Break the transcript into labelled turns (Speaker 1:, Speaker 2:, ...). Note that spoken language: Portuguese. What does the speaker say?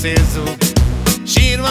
Speaker 1: aceso. Giro